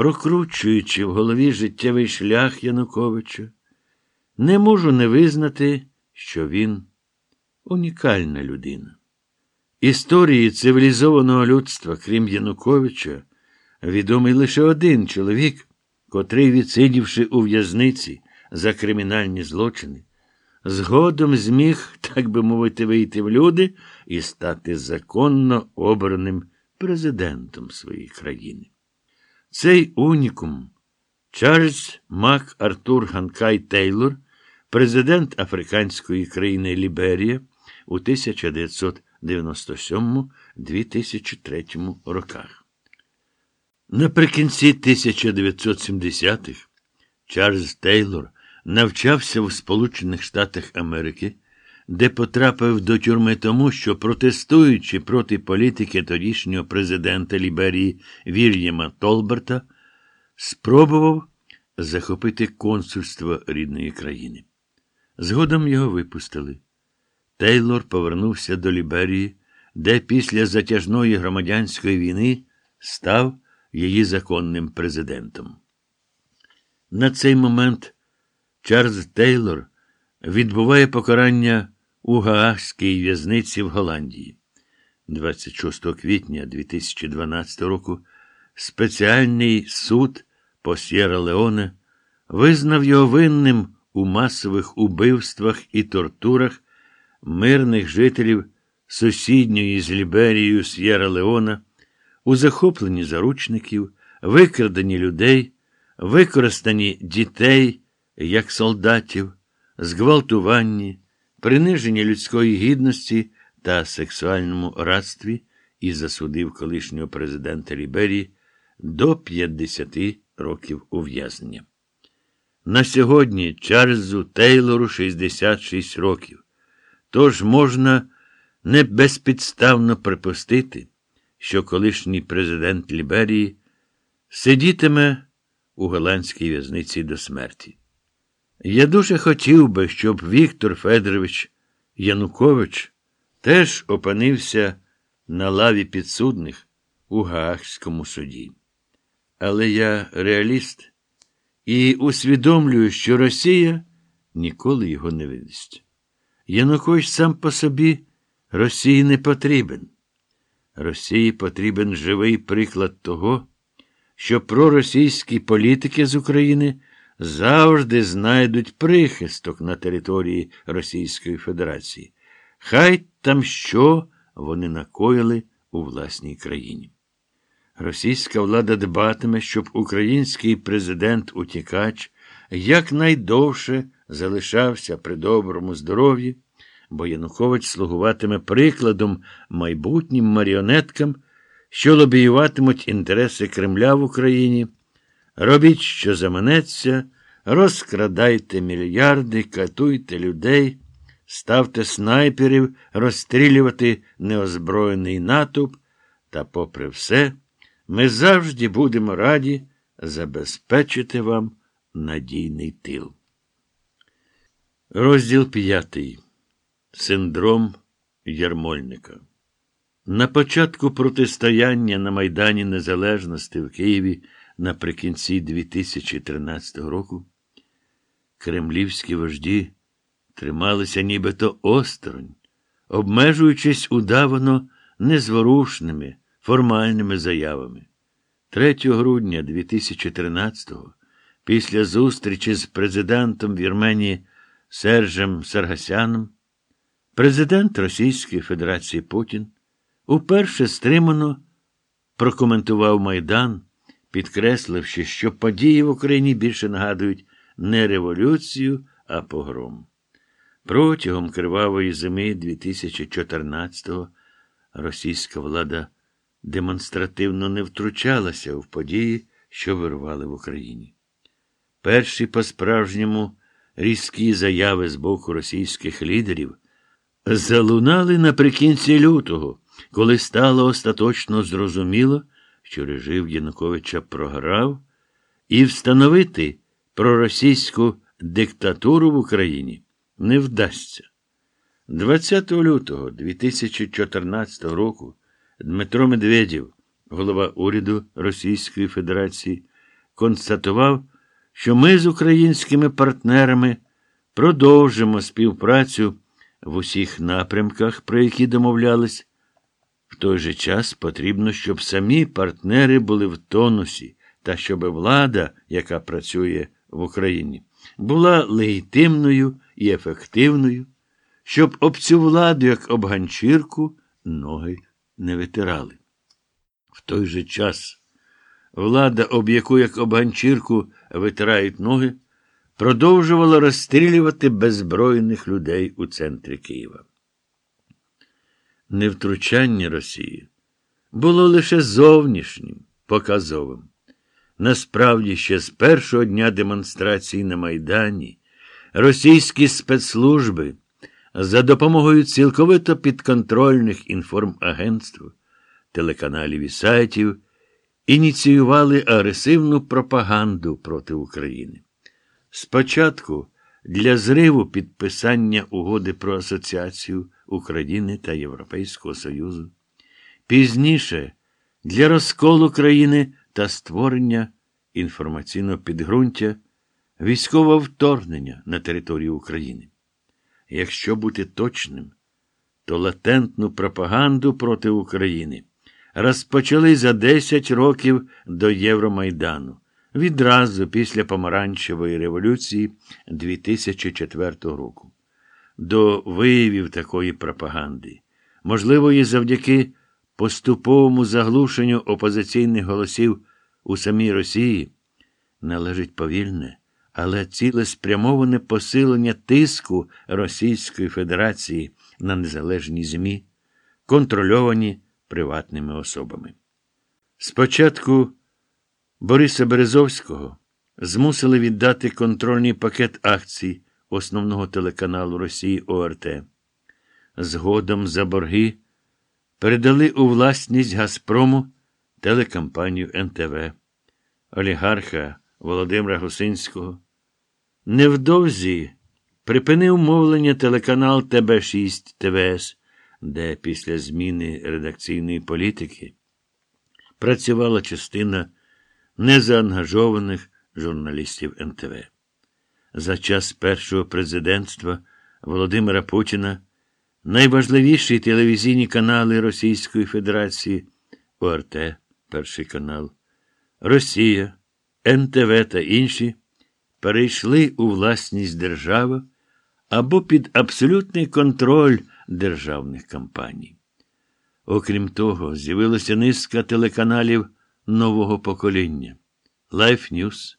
прокручуючи в голові життєвий шлях Януковича, не можу не визнати, що він унікальна людина. Історії цивілізованого людства, крім Януковича, відомий лише один чоловік, котрий, відсидівши у в'язниці за кримінальні злочини, згодом зміг, так би мовити, вийти в люди і стати законно обраним президентом своєї країни. Цей унікум Чарльз Мак Артур Ганкай Тейлор, президент африканської країни Ліберія у 1997-2003 роках. Наприкінці 1970-х Чарльз Тейлор навчався в Сполучених Штатах Америки, де потрапив до тюрми тому, що, протестуючи проти політики тодішнього президента Ліберії Вільяма Толберта, спробував захопити консульство рідної країни. Згодом його випустили. Тейлор повернувся до Ліберії, де після затяжної громадянської війни став її законним президентом. На цей момент Чарльз Тейлор відбуває покарання у Гаагській в'язниці в Голландії. 26 квітня 2012 року спеціальний суд по Сєра Леоне визнав його винним у масових убивствах і тортурах мирних жителів сусідньої з Ліберією Сєра Леона, у захопленні заручників, викраденні людей, використанні дітей як солдатів, зґвалтуванні, приниженні людської гідності та сексуальному радстві і засудив колишнього президента Ліберії до 50 років ув'язнення. На сьогодні Чарльзу Тейлору 66 років. Тож можна не безпідставно припустити, що колишній президент Ліберії сидітиме у голландській в'язниці до смерті. Я дуже хотів би, щоб Віктор Федорович Янукович теж опинився на лаві підсудних у Гаагському суді. Але я реаліст і усвідомлюю, що Росія ніколи його не видасть. Янукович сам по собі Росії не потрібен. Росії потрібен живий приклад того, що проросійські політики з України завжди знайдуть прихисток на території Російської Федерації. Хай там що вони накоїли у власній країні. Російська влада дбатиме, щоб український президент утікач якнайдовше залишався при доброму здоров'ї, бо Янукович слугуватиме прикладом майбутнім маріонеткам, що лобіюватимуть інтереси Кремля в Україні. Робіть, що заманеться, розкрадайте мільярди, катуйте людей, ставте снайперів, розстрілювати неозброєний натовп, та, попри все, ми завжди будемо раді забезпечити вам надійний тил. Розділ п'ятий. Синдром Ярмольника. На початку протистояння на Майдані Незалежності в Києві наприкінці 2013 року кремлівські вожді трималися нібито осторонь, обмежуючись удавано незворушними формальними заявами. 3 грудня 2013-го, після зустрічі з президентом Вірменії Сержем Саргасяном, президент Російської Федерації Путін уперше стримано прокоментував Майдан, підкресливши, що події в Україні більше нагадують не революцію, а погром. Протягом кривавої зими 2014-го російська влада демонстративно не втручалася в події, що вирвали в Україні. Перші по-справжньому різкі заяви з боку російських лідерів залунали наприкінці лютого, коли стало остаточно зрозуміло, що режим Януковича програв, і встановити проросійську диктатуру в Україні не вдасться. 20 лютого 2014 року Дмитро Медведєв, голова уряду Російської Федерації, констатував, що ми з українськими партнерами продовжимо співпрацю в усіх напрямках, про які домовлялись. В той же час потрібно, щоб самі партнери були в тонусі та щоб влада, яка працює в Україні, була легітимною і ефективною, щоб об цю владу, як об ганчірку, ноги не витирали. В той же час влада, об яку як об ганчірку витирають ноги, продовжувала розстрілювати беззбройних людей у центрі Києва. Невтручання Росії було лише зовнішнім, показовим. Насправді, ще з першого дня демонстрації на Майдані російські спецслужби за допомогою цілковито підконтрольних інформагентств, телеканалів і сайтів ініціювали агресивну пропаганду проти України. Спочатку для зриву підписання угоди про асоціацію України та Європейського Союзу, пізніше для розколу країни та створення інформаційного підґрунтя військового вторгнення на територію України. Якщо бути точним, то латентну пропаганду проти України розпочали за 10 років до Євромайдану, відразу після Помаранчевої революції 2004 року. До виявів такої пропаганди, можливо, і завдяки поступовому заглушенню опозиційних голосів у самій Росії, належить повільне, але цілеспрямоване посилення тиску Російської Федерації на незалежні ЗМІ, контрольовані приватними особами. Спочатку Бориса Березовського змусили віддати контрольний пакет акцій основного телеканалу Росії ОРТ. Згодом за борги передали у власність Газпрому телекомпанію НТВ, олігарха Володимира Гусинського. Невдовзі припинив мовлення телеканал ТБ6 ТВС, де після зміни редакційної політики працювала частина незаангажованих журналістів НТВ. За час першого президентства Володимира Путіна найважливіші телевізійні канали Російської Федерації ОРТ, Перший канал, Росія, НТВ та інші перейшли у власність держави або під абсолютний контроль державних компаній. Окрім того, з'явилася низка телеканалів нового покоління Life News,